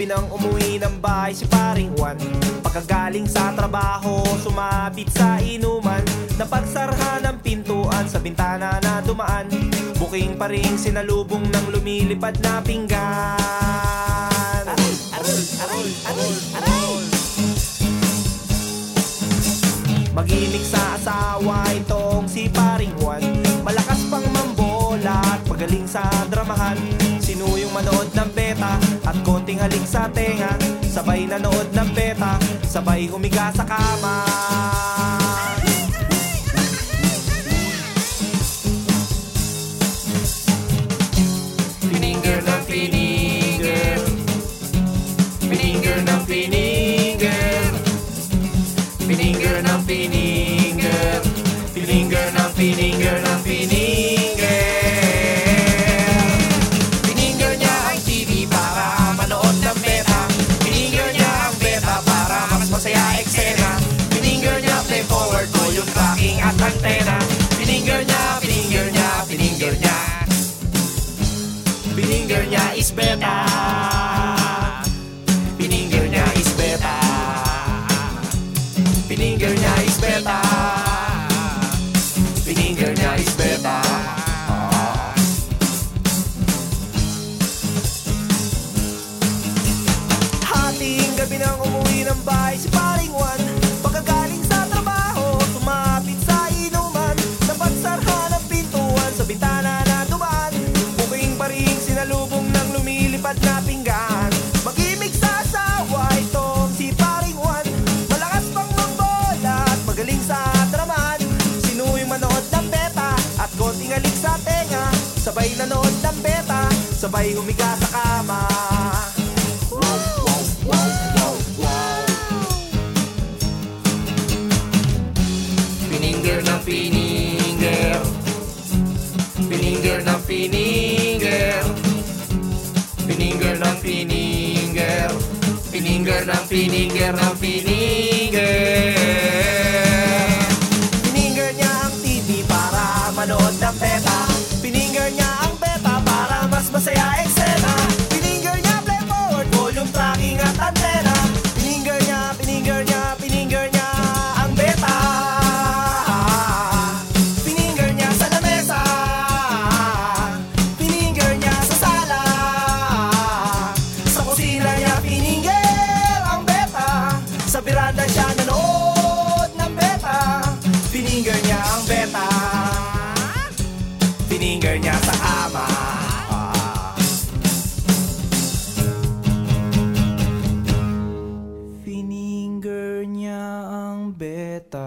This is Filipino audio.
gabi nang umuwi ng bahay si paring Juan Pagkagaling sa trabaho, sumapit sa inuman. Napagsarhan ng pintuan sa bintana na dumaan. Buking pa rin sinalubong ng lumilipad na pinggan. Aray, aray, aray, aray, aray! Magimik sa asawa itong si paring Juan. Malakas pang mambola at magaling sa dramahan Sino yung manood ng beta at konting halik sa tenga. Sabay nanood ng beta, sabay humiga sa kama antena sinalubong ng lumilipad na pinggan. Magimik sa asawa itong si paring Juan. Malakas pang mambola at magaling sa dramaan Sino yung manood ng beta at konting alik sa tenga. Sabay nanood ng beta, sabay humiga sa kama. Pininger ng pininger Pininger ng pininger Pininger ng pininger ng pininger ng pininger Pininger niya ang TV para manood ng beta Ang beta